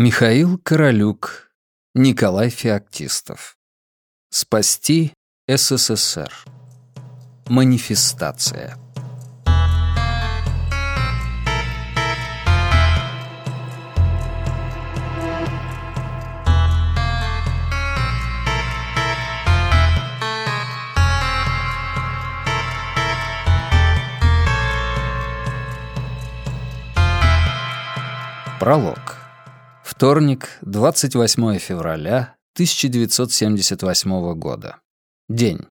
Михаил Королюк, Николай Феоктистов. Спасти СССР. Манифестация. Пролог. Вторник, 28 февраля 1978 года. День.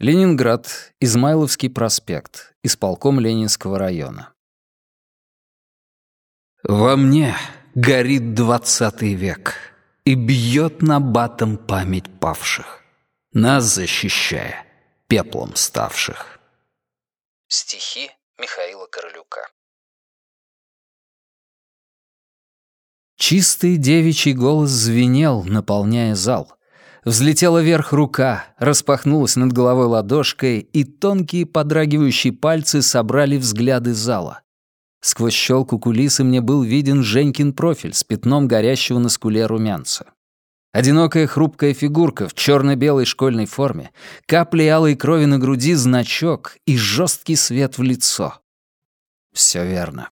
Ленинград, Измайловский проспект, исполком Ленинского района. Во мне горит двадцатый век и бьет на батом память павших, нас защищая, пеплом ставших. Стихи Михаила Королюка. Чистый девичий голос звенел, наполняя зал. Взлетела вверх рука, распахнулась над головой ладошкой, и тонкие подрагивающие пальцы собрали взгляды зала. Сквозь щелку кулисы мне был виден Женькин профиль с пятном горящего на скуле румянца. Одинокая хрупкая фигурка в черно-белой школьной форме, капли алой крови на груди, значок и жесткий свет в лицо. Все верно.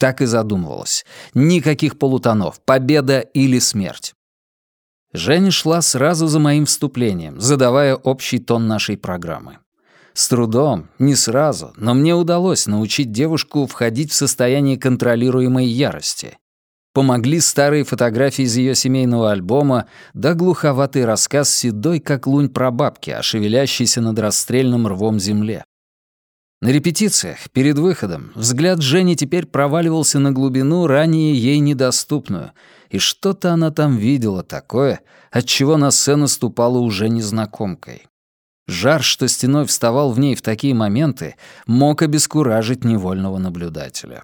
Так и задумывалась. Никаких полутонов, победа или смерть. Женя шла сразу за моим вступлением, задавая общий тон нашей программы. С трудом, не сразу, но мне удалось научить девушку входить в состояние контролируемой ярости. Помогли старые фотографии из ее семейного альбома да глуховатый рассказ седой, как лунь прабабки, о шевелящейся над расстрельным рвом земле. На репетициях, перед выходом, взгляд Жени теперь проваливался на глубину, ранее ей недоступную, и что-то она там видела такое, от чего на сцену ступала уже незнакомкой. Жар, что стеной вставал в ней в такие моменты, мог обескуражить невольного наблюдателя.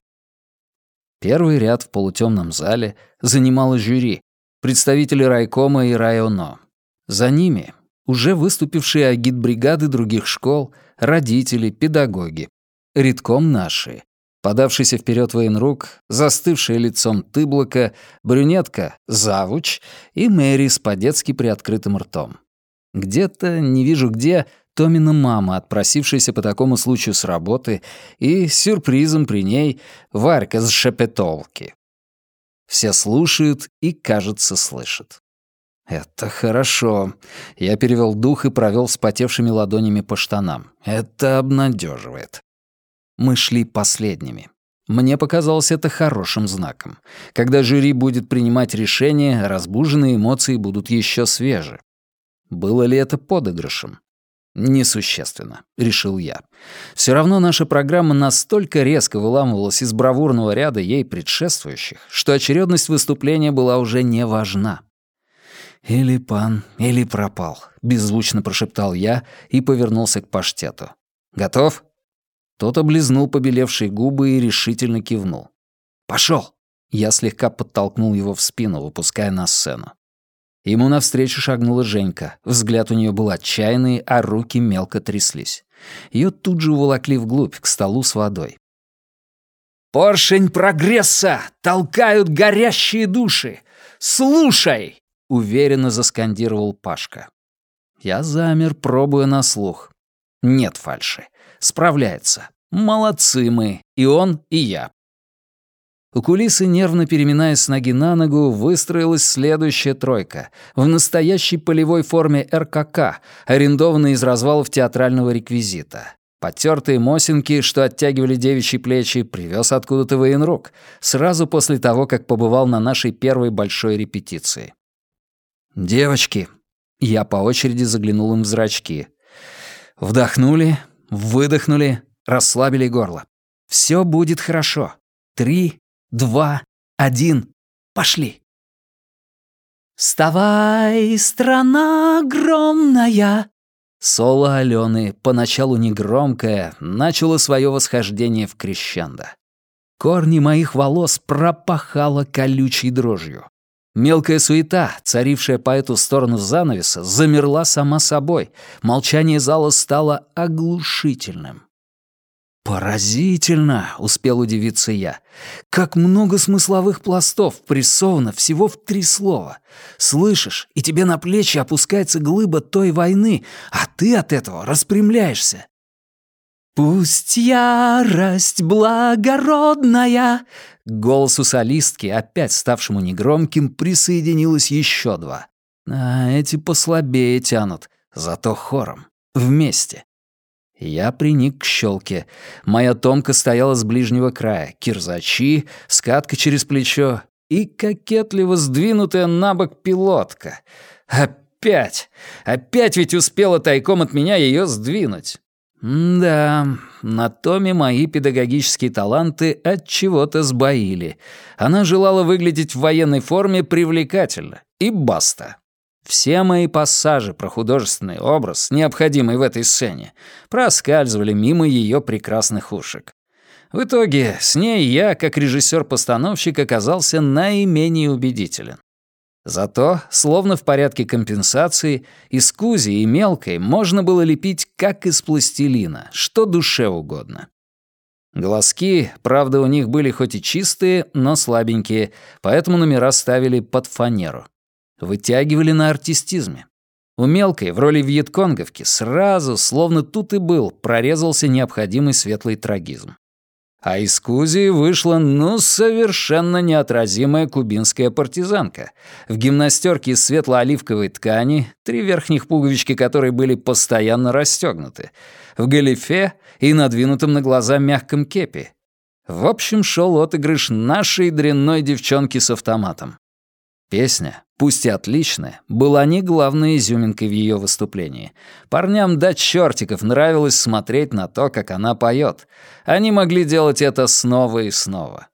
Первый ряд в полутемном зале занимало жюри, представители райкома и районо. За ними уже выступившие агитбригады других школ, родители, педагоги. Редком наши. Подавшийся вперед военрук, застывшая лицом тыблока, брюнетка — завуч и Мэри с по-детски приоткрытым ртом. Где-то, не вижу где, Томина мама, отпросившаяся по такому случаю с работы, и сюрпризом при ней Варька с шепетовки. Все слушают и, кажется, слышат. «Это хорошо». Я перевел дух и провел вспотевшими ладонями по штанам. «Это обнадеживает». Мы шли последними. Мне показалось это хорошим знаком. Когда жюри будет принимать решение, разбуженные эмоции будут еще свежи. Было ли это подыгрышем? Несущественно, решил я. Все равно наша программа настолько резко выламывалась из бравурного ряда ей предшествующих, что очередность выступления была уже не важна. «Или пан, или пропал», — беззвучно прошептал я и повернулся к паштету. «Готов?» Тот облизнул побелевшие губы и решительно кивнул. «Пошёл!» Я слегка подтолкнул его в спину, выпуская на сцену. Ему навстречу шагнула Женька. Взгляд у нее был отчаянный, а руки мелко тряслись. Ее тут же уволокли вглубь, к столу с водой. «Поршень прогресса! Толкают горящие души! Слушай!» — уверенно заскандировал Пашка. Я замер, пробуя на слух. Нет фальши. Справляется. Молодцы мы, и он, и я. У кулисы, нервно переминаясь с ноги на ногу, выстроилась следующая тройка в настоящей полевой форме РКК, арендованной из развалов театрального реквизита. Потертые мосинки, что оттягивали девичьи плечи, привез откуда-то военрук, сразу после того, как побывал на нашей первой большой репетиции. «Девочки!» Я по очереди заглянул им в зрачки. Вдохнули, выдохнули, расслабили горло. Все будет хорошо. Три, два, один. Пошли. «Вставай, страна огромная!» Соло Алены, поначалу негромкое, начало свое восхождение в крещендо. Корни моих волос пропахало колючей дрожью. Мелкая суета, царившая по эту сторону занавеса, замерла сама собой. Молчание зала стало оглушительным. «Поразительно!» — успел удивиться я. «Как много смысловых пластов прессовано всего в три слова. Слышишь, и тебе на плечи опускается глыба той войны, а ты от этого распрямляешься. «Пусть ярость благородная!» К голосу солистки, опять ставшему негромким, присоединилось еще два. А эти послабее тянут, зато хором, вместе. Я приник к щелке. Моя томка стояла с ближнего края, кирзачи, скатка через плечо и кокетливо сдвинутая на бок пилотка. Опять! Опять ведь успела тайком от меня ее сдвинуть. Да, на Томе мои педагогические таланты от чего-то сбоили. Она желала выглядеть в военной форме привлекательно. И баста. Все мои пассажи про художественный образ, необходимый в этой сцене, проскальзывали мимо ее прекрасных ушек. В итоге с ней я, как режиссер-постановщик, оказался наименее убедителен. Зато, словно в порядке компенсации, из кузи и мелкой можно было лепить как из пластилина, что душе угодно. Глазки, правда, у них были хоть и чистые, но слабенькие, поэтому номера ставили под фанеру. Вытягивали на артистизме. У мелкой в роли вьетконговки сразу, словно тут и был, прорезался необходимый светлый трагизм. А из Кузи вышла, ну, совершенно неотразимая кубинская партизанка. В гимнастерке из светло-оливковой ткани, три верхних пуговички которой были постоянно расстегнуты, в галифе и надвинутом на глаза мягком кепи. В общем, шел отыгрыш нашей дрянной девчонки с автоматом. Песня, пусть и отличная, была не главной изюминкой в ее выступлении. Парням до чертиков нравилось смотреть на то, как она поет. Они могли делать это снова и снова.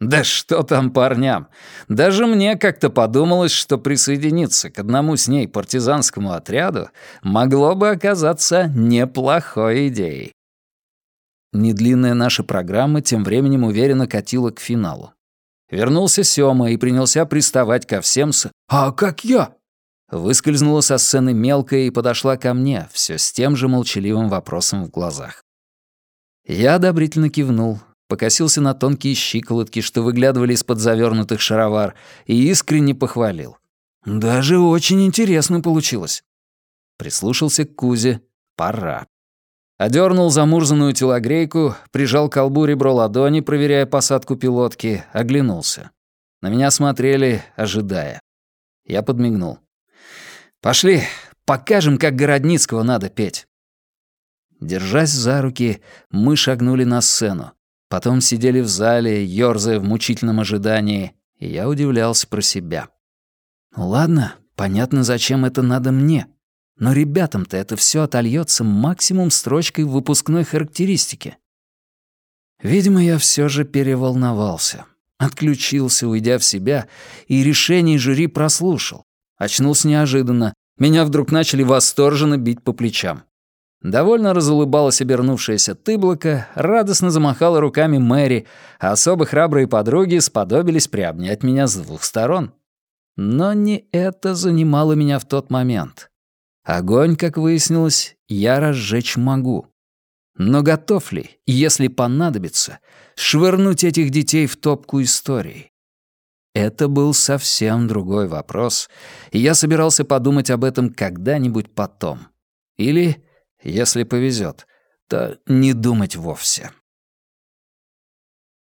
Да что там парням? Даже мне как-то подумалось, что присоединиться к одному с ней партизанскому отряду могло бы оказаться неплохой идеей. Недлинная наша программа тем временем уверенно катила к финалу. Вернулся Сёма и принялся приставать ко всем с «А как я?» Выскользнула со сцены мелкая и подошла ко мне, все с тем же молчаливым вопросом в глазах. Я одобрительно кивнул, покосился на тонкие щиколотки, что выглядывали из-под завернутых шаровар, и искренне похвалил. «Даже очень интересно получилось». Прислушался к Кузе. «Пора». Одернул замурзанную телогрейку, прижал к колбу ребро ладони, проверяя посадку пилотки, оглянулся. На меня смотрели, ожидая. Я подмигнул. «Пошли, покажем, как Городницкого надо петь». Держась за руки, мы шагнули на сцену. Потом сидели в зале, ёрзая в мучительном ожидании, и я удивлялся про себя. «Ну ладно, понятно, зачем это надо мне». Но ребятам-то это все отольется максимум строчкой в выпускной характеристике. Видимо, я все же переволновался. Отключился, уйдя в себя, и решение жюри прослушал. Очнулся неожиданно. Меня вдруг начали восторженно бить по плечам. Довольно разулыбалась обернувшаяся тыблока, радостно замахала руками Мэри, а особо храбрые подруги сподобились приобнять меня с двух сторон. Но не это занимало меня в тот момент. Огонь, как выяснилось, я разжечь могу. Но готов ли, если понадобится, швырнуть этих детей в топку истории? Это был совсем другой вопрос, и я собирался подумать об этом когда-нибудь потом. Или, если повезет, то не думать вовсе.